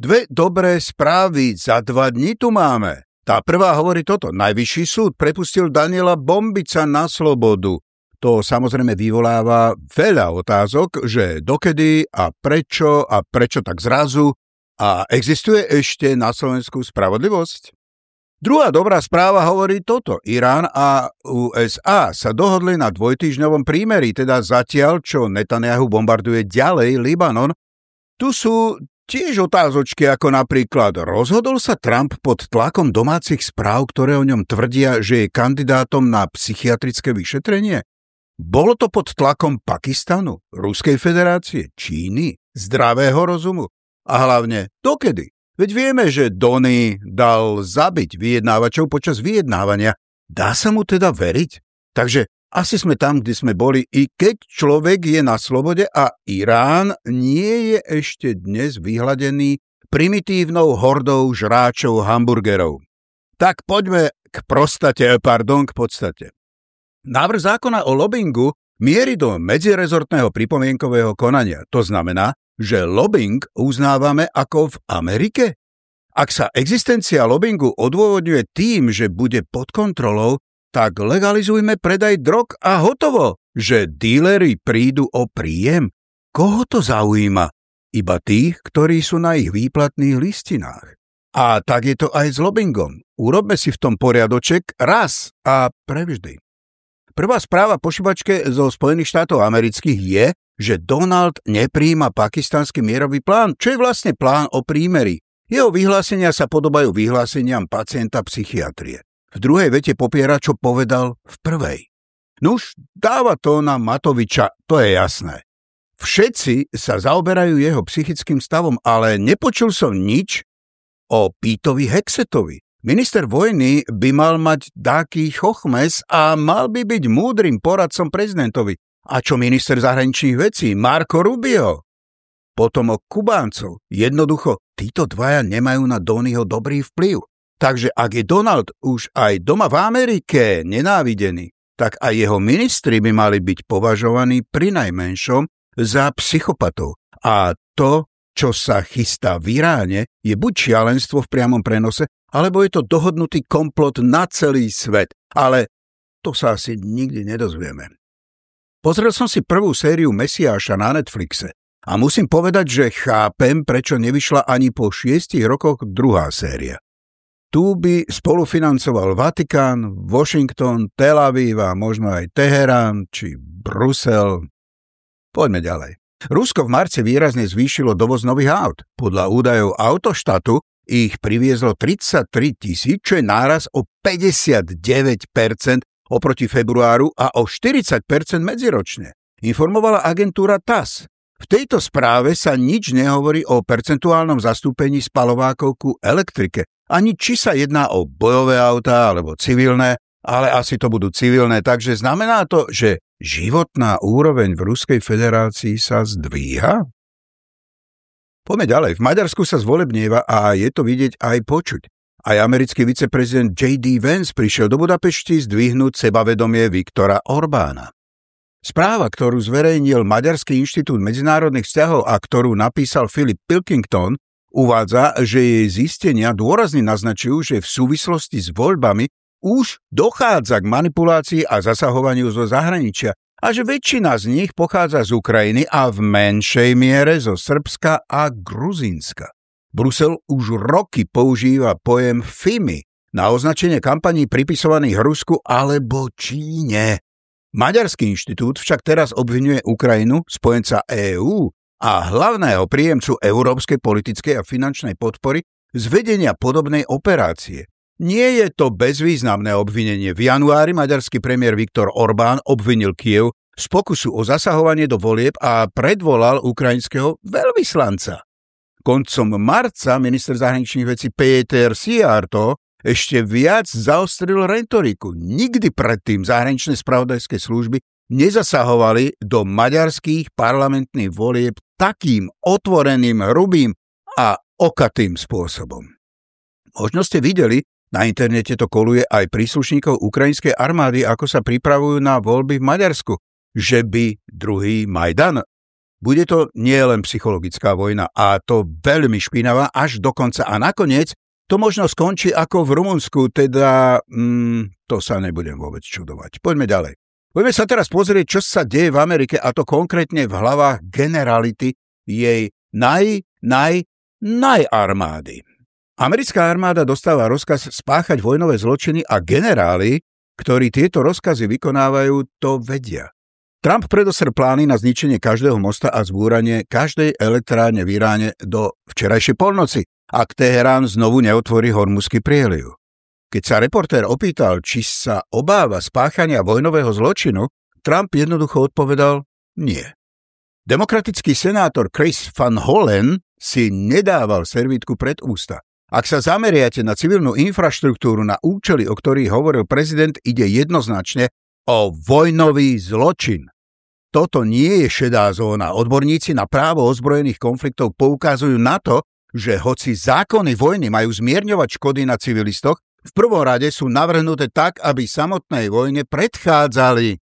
Dve dobré správy za dva dní tu máme. Tá prvá hovorí toto. Najvyšší súd prepustil Daniela Bombica na slobodu. To samozrejme vyvoláva veľa otázok, že dokedy a prečo a prečo tak zrazu a existuje ešte na Slovensku spravodlivosť? Druhá dobrá správa hovorí toto. Irán a USA sa dohodli na dvojtýždňovom prímeri, teda zatiaľ, čo Netanyahu bombarduje ďalej Libanon. Tu sú Tiež otázočky ako napríklad, rozhodol sa Trump pod tlakom domácich správ, ktoré o ňom tvrdia, že je kandidátom na psychiatrické vyšetrenie? Bolo to pod tlakom Pakistanu, Ruskej federácie, Číny, zdravého rozumu? A hlavne, dokedy? Veď vieme, že Donny dal zabiť vyjednávačov počas vyjednávania. Dá sa mu teda veriť? Takže asi sme tam, kde sme boli, i keď človek je na slobode a Irán nie je ešte dnes vyhladený primitívnou hordou žráčov hamburgerov. Tak poďme k prostate, pardon, k podstate. Návrh zákona o lobbingu mierí do medzirezortného pripomienkového konania. To znamená, že lobbying uznávame ako v Amerike? Ak sa existencia lobbingu odôvodňuje tým, že bude pod kontrolou, tak legalizujme predaj drog a hotovo, že díleri prídu o príjem. Koho to zaujíma? Iba tých, ktorí sú na ich výplatných listinách. A tak je to aj s lobbyingom. Urobme si v tom poriadoček raz a prevždy. Prvá správa po šibačke zo Spojených štátov amerických je, že Donald nepríjima pakistanský mierový plán, čo je vlastne plán o prímeri. Jeho vyhlásenia sa podobajú vyhláseniam pacienta psychiatrie. V druhej vete popiera, čo povedal v prvej. Nuž, dáva to na Matoviča, to je jasné. Všetci sa zaoberajú jeho psychickým stavom, ale nepočul som nič o Pítovi Hexetovi. Minister vojny by mal mať dáky chochmes a mal by byť múdrym poradcom prezidentovi. A čo minister zahraničných vecí? Marko Rubio. Potom o Kubáncov. Jednoducho, títo dvaja nemajú na Donyho dobrý vplyv. Takže ak je Donald už aj doma v Amerike nenávidený, tak aj jeho ministri by mali byť považovaní pri najmenšom za psychopatov. A to, čo sa chystá v Iráne, je buď šialenstvo v priamom prenose, alebo je to dohodnutý komplot na celý svet. Ale to sa asi nikdy nedozvieme. Pozrel som si prvú sériu Mesiáša na Netflixe a musím povedať, že chápem, prečo nevyšla ani po šiestich rokoch druhá séria. Tu by spolufinancoval Vatikán, Washington, Tel Aviv a možno aj Teherán či Brusel. Poďme ďalej. Rusko v marci výrazne zvýšilo dovoz nových aut. Podľa údajov autoštatu ich priviezlo 33 tisíc, čo je náraz o 59% oproti februáru a o 40% medziročne. Informovala agentúra TAS. V tejto správe sa nič nehovorí o percentuálnom zastúpení spalovákov ku elektrike, ani či sa jedná o bojové autá alebo civilné, ale asi to budú civilné, takže znamená to, že životná úroveň v Ruskej federácii sa zdvíha? Poďme ďalej. V Maďarsku sa zvolebnieva a je to vidieť aj počuť. Aj americký viceprezident J.D. Vance prišiel do Budapešti zdvihnúť sebavedomie Viktora Orbána. Správa, ktorú zverejnil Maďarský inštitút medzinárodných vzťahov a ktorú napísal Philip Pilkington, Uvádza, že jej zistenia dôrazne naznačujú, že v súvislosti s voľbami už dochádza k manipulácii a zasahovaniu zo zahraničia a že väčšina z nich pochádza z Ukrajiny a v menšej miere zo Srbska a Gruzínska. Brusel už roky používa pojem FIMI na označenie kampaní pripisovaných Rusku alebo Číne. Maďarský inštitút však teraz obvinuje Ukrajinu, spojenca EÚ, a hlavného príjemcu európskej politickej a finančnej podpory z vedenia podobnej operácie. Nie je to bezvýznamné obvinenie. V januári maďarský premiér Viktor Orbán obvinil Kiev z pokusu o zasahovanie do volieb a predvolal ukrajinského veľvyslanca. Koncom marca minister zahraničných vecí Peter Siarto ešte viac zaostril retoriku. Nikdy predtým zahraničné spravodajské služby nezasahovali do maďarských parlamentných volieb takým otvoreným, hrubým a okatým spôsobom. Možno ste videli, na internete to koluje aj príslušníkov ukrajinskej armády, ako sa pripravujú na voľby v Maďarsku, že by druhý Majdan. Bude to nie len psychologická vojna a to veľmi špinavá až do konca. A nakoniec to možno skončí ako v Rumunsku, teda mm, to sa nebudem vôbec čudovať. Poďme ďalej. Poďme sa teraz pozrieť, čo sa deje v Amerike a to konkrétne v hlavách generality jej naj, naj, najarmády. Americká armáda dostáva rozkaz spáchať vojnové zločiny a generáli, ktorí tieto rozkazy vykonávajú, to vedia. Trump predosr plány na zničenie každého mosta a zbúranie každej elektrárne v Iráne do včerajšej polnoci, ak Teherán znovu neotvorí hormuzský prieliv. Keď sa reportér opýtal, či sa obáva spáchania vojnového zločinu, Trump jednoducho odpovedal nie. Demokratický senátor Chris Van Hollen si nedával servítku pred ústa. Ak sa zameriate na civilnú infraštruktúru na účely, o ktorých hovoril prezident, ide jednoznačne o vojnový zločin. Toto nie je šedá zóna. Odborníci na právo ozbrojených konfliktov poukazujú na to, že hoci zákony vojny majú zmierňovať škody na civilistoch, v prvom rade sú navrhnuté tak, aby samotnej vojne predchádzali.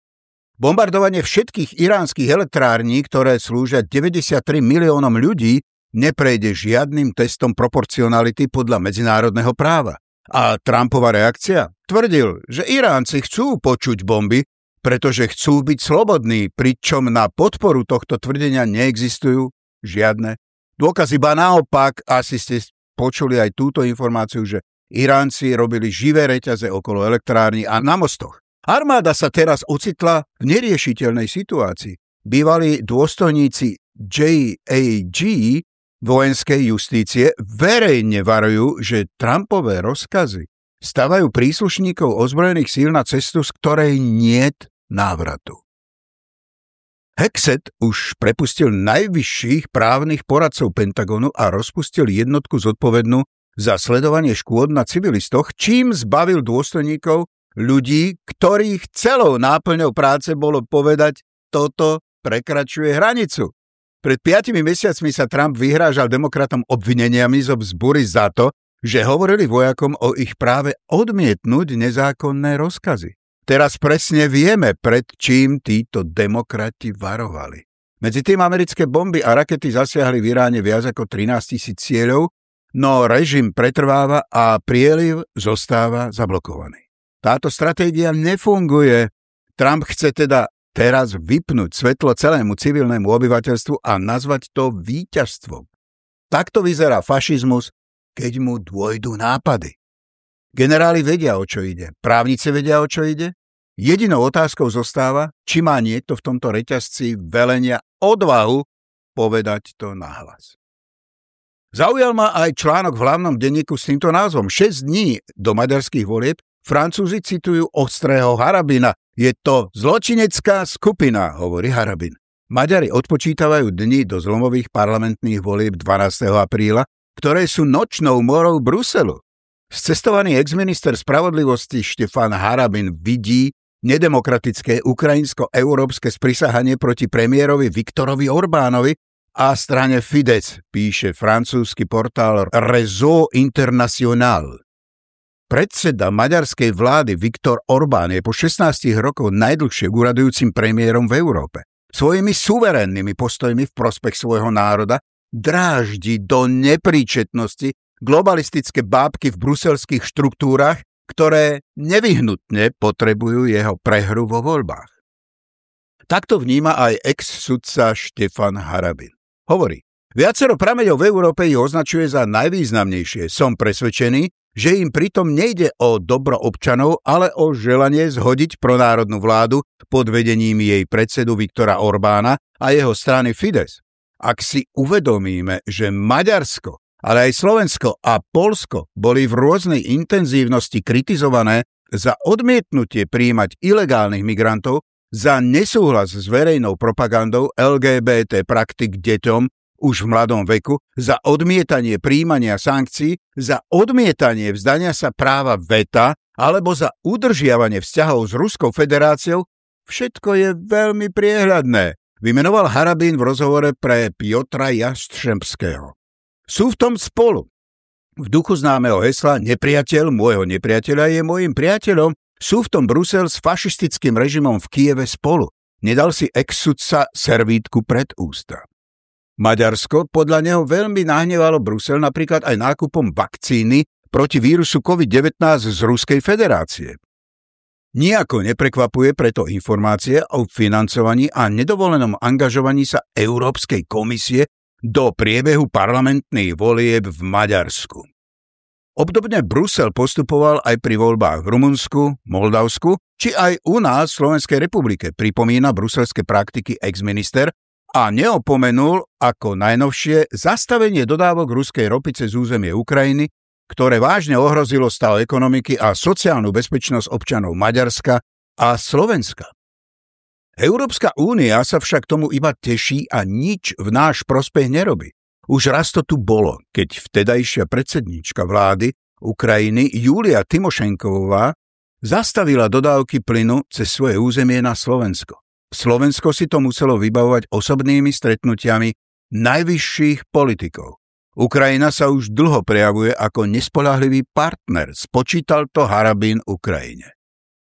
Bombardovanie všetkých iránskych elektrární, ktoré slúžia 93 miliónom ľudí, neprejde žiadnym testom proporcionality podľa medzinárodného práva. A Trumpova reakcia? Tvrdil, že Iránci chcú počuť bomby, pretože chcú byť slobodní, pričom na podporu tohto tvrdenia neexistujú žiadne dôkazy. Ba naopak, asi ste počuli aj túto informáciu, že Iránci robili živé reťaze okolo elektrární a na mostoch. Armáda sa teraz ocitla v neriešiteľnej situácii. Bývalí dôstojníci JAG vojenskej justície verejne varujú, že Trumpové rozkazy stavajú príslušníkov ozbrojených síl na cestu, z ktorej niet návratu. Hexet už prepustil najvyšších právnych poradcov Pentagonu a rozpustil jednotku zodpovednú za sledovanie škôd na civilistoch, čím zbavil dôstojníkov ľudí, ktorých celou náplňou práce bolo povedať, toto prekračuje hranicu. Pred piatimi mesiacmi sa Trump vyhrážal demokratom obvineniami zo vzbury za to, že hovorili vojakom o ich práve odmietnúť nezákonné rozkazy. Teraz presne vieme, pred čím títo demokrati varovali. Medzi tým americké bomby a rakety zasiahli v Iráne viac ako 13 tisíc cieľov, no režim pretrváva a prieliv zostáva zablokovaný. Táto stratégia nefunguje. Trump chce teda teraz vypnúť svetlo celému civilnému obyvateľstvu a nazvať to víťazstvom. Takto vyzerá fašizmus, keď mu dôjdu nápady. Generáli vedia, o čo ide. Právnici vedia, o čo ide. Jedinou otázkou zostáva, či má niekto v tomto reťazci velenia odvahu povedať to nahlas. Zaujal ma aj článok v hlavnom denníku s týmto názvom 6 dní do maďarských volieb Francúzi citujú ostrého Harabina. Je to zločinecká skupina, hovorí Harabin. Maďari odpočítavajú dni do zlomových parlamentných volieb 12. apríla, ktoré sú nočnou morou Bruselu. Scestovaný exminister spravodlivosti Štefan Harabin vidí nedemokratické ukrajinsko-európske sprisahanie proti premiérovi Viktorovi Orbánovi a strane Fidesz, píše francúzsky portál Réseau International. Predseda maďarskej vlády Viktor Orbán je po 16 rokoch najdlhšie úradujúcim premiérom v Európe. Svojimi suverénnymi postojmi v prospech svojho národa dráždi do nepríčetnosti globalistické bábky v bruselských štruktúrach, ktoré nevyhnutne potrebujú jeho prehru vo voľbách. Takto vníma aj ex-sudca Štefan Harabin. Hovorí, viacero prameňov v Európe ich označuje za najvýznamnejšie. Som presvedčený, že im pritom nejde o dobro občanov, ale o želanie zhodiť pronárodnú vládu pod vedením jej predsedu Viktora Orbána a jeho strany Fides. Ak si uvedomíme, že Maďarsko, ale aj Slovensko a Polsko boli v rôznej intenzívnosti kritizované za odmietnutie príjmať ilegálnych migrantov, za nesúhlas s verejnou propagandou LGBT praktik deťom už v mladom veku, za odmietanie príjmania sankcií, za odmietanie vzdania sa práva veta alebo za udržiavanie vzťahov s Ruskou federáciou, všetko je veľmi priehľadné, vymenoval Harabín v rozhovore pre Piotra Jastřemského. Sú v tom spolu. V duchu známeho hesla nepriateľ môjho nepriateľa je môjim priateľom sú v tom Brusel s fašistickým režimom v Kieve spolu. Nedal si ex-sudca servítku pred ústa. Maďarsko podľa neho veľmi nahnevalo Brusel napríklad aj nákupom vakcíny proti vírusu COVID-19 z Ruskej federácie. Nijako neprekvapuje preto informácie o financovaní a nedovolenom angažovaní sa Európskej komisie do priebehu parlamentných volieb v Maďarsku. Obdobne Brusel postupoval aj pri voľbách v Rumunsku, Moldavsku, či aj u nás v Slovenskej republike, pripomína bruselské praktiky ex-minister a neopomenul ako najnovšie zastavenie dodávok ruskej ropy cez územie Ukrajiny, ktoré vážne ohrozilo stav ekonomiky a sociálnu bezpečnosť občanov Maďarska a Slovenska. Európska únia sa však tomu iba teší a nič v náš prospech nerobí. Už raz to tu bolo, keď vtedajšia predsedníčka vlády Ukrajiny Julia Timošenková zastavila dodávky plynu cez svoje územie na Slovensko. Slovensko si to muselo vybavovať osobnými stretnutiami najvyšších politikov. Ukrajina sa už dlho prejavuje ako nespolahlivý partner, spočítal to Harabín Ukrajine.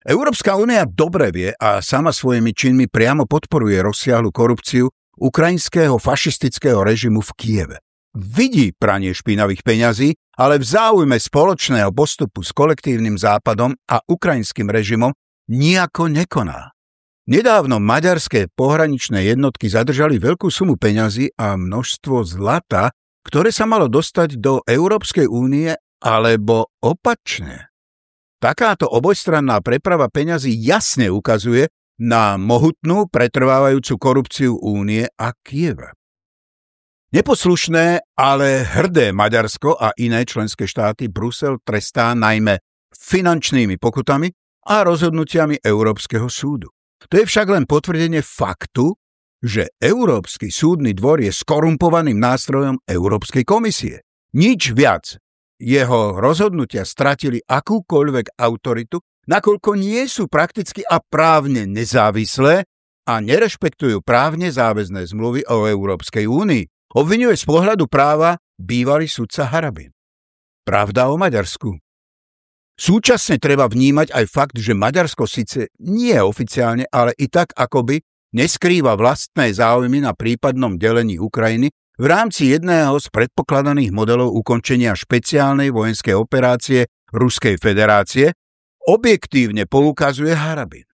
Európska únia dobre vie a sama svojimi činmi priamo podporuje rozsiahlu korupciu ukrajinského fašistického režimu v Kieve. Vidí pranie špinavých peňazí, ale v záujme spoločného postupu s kolektívnym západom a ukrajinským režimom nijako nekoná. Nedávno maďarské pohraničné jednotky zadržali veľkú sumu peňazí a množstvo zlata, ktoré sa malo dostať do Európskej únie alebo opačne. Takáto obojstranná preprava peňazí jasne ukazuje na mohutnú pretrvávajúcu korupciu únie a Kieva. Neposlušné, ale hrdé Maďarsko a iné členské štáty Brusel trestá najmä finančnými pokutami a rozhodnutiami Európskeho súdu. To je však len potvrdenie faktu, že Európsky súdny dvor je skorumpovaným nástrojom Európskej komisie. Nič viac. Jeho rozhodnutia stratili akúkoľvek autoritu, nakoľko nie sú prakticky a právne nezávislé a nerešpektujú právne záväzné zmluvy o Európskej únii. Obvinuje z pohľadu práva bývalý sudca Harabin. Pravda o Maďarsku. Súčasne treba vnímať aj fakt, že Maďarsko síce nie oficiálne, ale i tak akoby neskrýva vlastné záujmy na prípadnom delení Ukrajiny v rámci jedného z predpokladaných modelov ukončenia špeciálnej vojenskej operácie Ruskej federácie, objektívne poukazuje Harabin.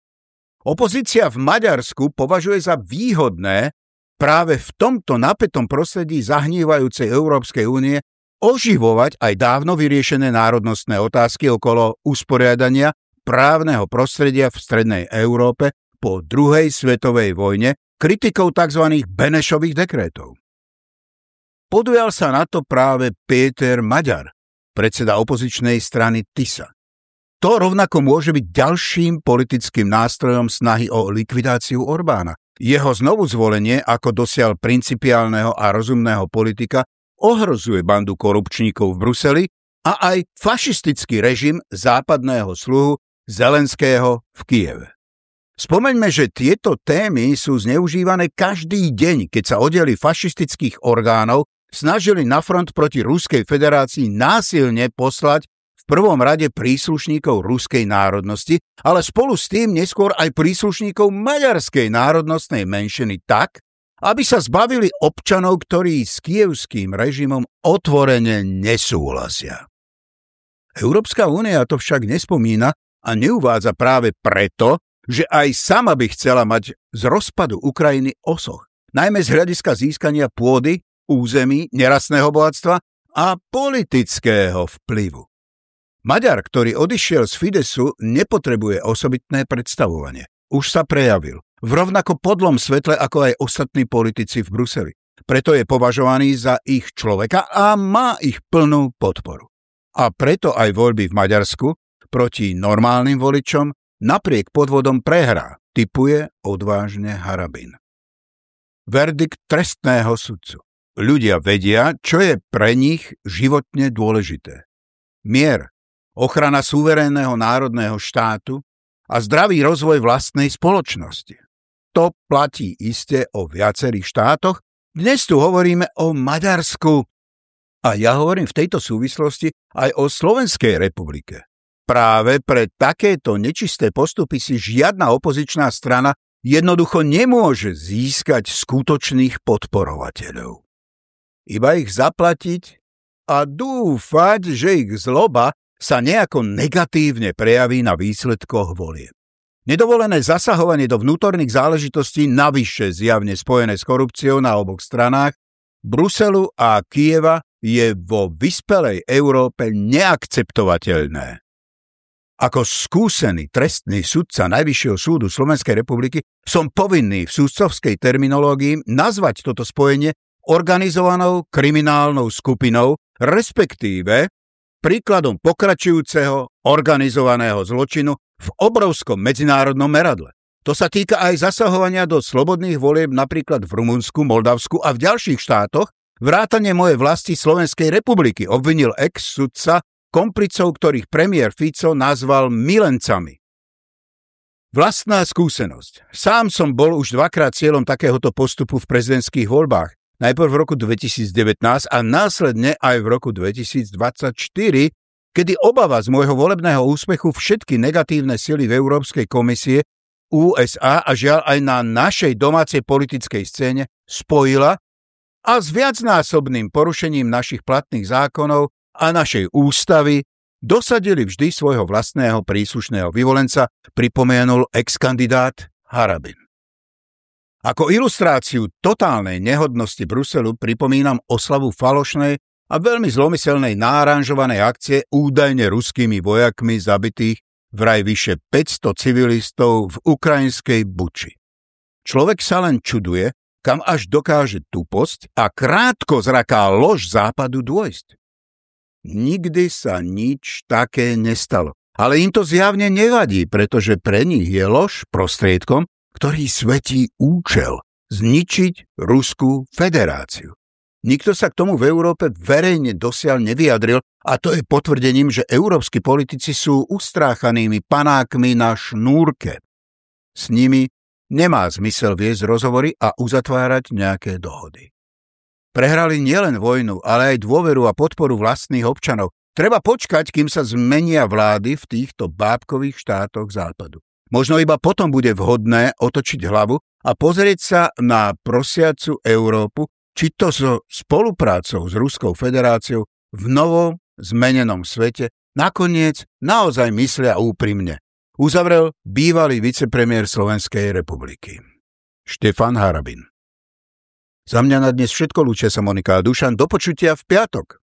Opozícia v Maďarsku považuje za výhodné práve v tomto napätom prostredí zahnívajúcej Európskej únie oživovať aj dávno vyriešené národnostné otázky okolo usporiadania právneho prostredia v Strednej Európe po druhej svetovej vojne kritikou tzv. Benešových dekrétov. Podujal sa na to práve Péter Maďar, predseda opozičnej strany TISA. To rovnako môže byť ďalším politickým nástrojom snahy o likvidáciu Orbána. Jeho znovu zvolenie ako dosiaľ principiálneho a rozumného politika ohrozuje bandu korupčníkov v Bruseli a aj fašistický režim západného sluhu Zelenského v Kieve. Spomeňme, že tieto témy sú zneužívané každý deň, keď sa oddeli fašistických orgánov snažili na front proti Ruskej federácii násilne poslať prvom rade príslušníkov ruskej národnosti, ale spolu s tým neskôr aj príslušníkov maďarskej národnostnej menšiny tak, aby sa zbavili občanov, ktorí s kievským režimom otvorene nesúhlasia. Európska únia to však nespomína a neuvádza práve preto, že aj sama by chcela mať z rozpadu Ukrajiny osoch, najmä z hľadiska získania pôdy, území, nerastného bohatstva a politického vplyvu. Maďar, ktorý odišiel z Fidesu, nepotrebuje osobitné predstavovanie. Už sa prejavil v rovnako podlom svetle ako aj ostatní politici v Bruseli. Preto je považovaný za ich človeka a má ich plnú podporu. A preto aj voľby v Maďarsku proti normálnym voličom napriek podvodom prehrá, typuje odvážne Harabin. Verdikt trestného sudcu. ľudia vedia, čo je pre nich životne dôležité. Mier, ochrana suverénneho národného štátu a zdravý rozvoj vlastnej spoločnosti. To platí iste o viacerých štátoch. Dnes tu hovoríme o Maďarsku. A ja hovorím v tejto súvislosti aj o Slovenskej republike. Práve pre takéto nečisté postupy si žiadna opozičná strana jednoducho nemôže získať skutočných podporovateľov. Iba ich zaplatiť a dúfať, že ich zloba sa nejako negatívne prejaví na výsledkoch volie. Nedovolené zasahovanie do vnútorných záležitostí navyše zjavne spojené s korupciou na oboch stranách Bruselu a Kieva je vo vyspelej Európe neakceptovateľné. Ako skúsený trestný sudca Najvyššieho súdu Slovenskej republiky som povinný v súdcovskej terminológii nazvať toto spojenie organizovanou kriminálnou skupinou, respektíve príkladom pokračujúceho organizovaného zločinu v obrovskom medzinárodnom meradle. To sa týka aj zasahovania do slobodných volieb napríklad v Rumunsku, Moldavsku a v ďalších štátoch, vrátane mojej vlasti Slovenskej republiky obvinil ex-sudca komplicov, ktorých premiér Fico nazval milencami. Vlastná skúsenosť. Sám som bol už dvakrát cieľom takéhoto postupu v prezidentských voľbách. Najprv v roku 2019 a následne aj v roku 2024, kedy obava z môjho volebného úspechu všetky negatívne sily v Európskej komisie, USA a žiaľ aj na našej domácej politickej scéne spojila a s viacnásobným porušením našich platných zákonov a našej ústavy dosadili vždy svojho vlastného príslušného vyvolenca, pripomenul ex-kandidát Harabin. Ako ilustráciu totálnej nehodnosti Bruselu pripomínam oslavu falošnej a veľmi zlomyselnej náranžovanej akcie údajne ruskými vojakmi zabitých vraj vyše 500 civilistov v ukrajinskej Buči. Človek sa len čuduje, kam až dokáže tuposť a krátko zraká lož západu dôjsť. Nikdy sa nič také nestalo. Ale im to zjavne nevadí, pretože pre nich je lož prostriedkom, ktorý svetí účel zničiť Ruskú federáciu. Nikto sa k tomu v Európe verejne dosiaľ nevyjadril a to je potvrdením, že európsky politici sú ustráchanými panákmi na šnúrke. S nimi nemá zmysel viesť rozhovory a uzatvárať nejaké dohody. Prehrali nielen vojnu, ale aj dôveru a podporu vlastných občanov. Treba počkať, kým sa zmenia vlády v týchto bábkových štátoch západu. Možno iba potom bude vhodné otočiť hlavu a pozrieť sa na prosiacu Európu, či to so spoluprácou s Ruskou federáciou v novom zmenenom svete nakoniec naozaj myslia úprimne. Uzavrel bývalý vicepremiér Slovenskej republiky. Štefan Harabin za mňa na dnes všetko, lúčia sa Monika a Dušan. Do počutia v piatok.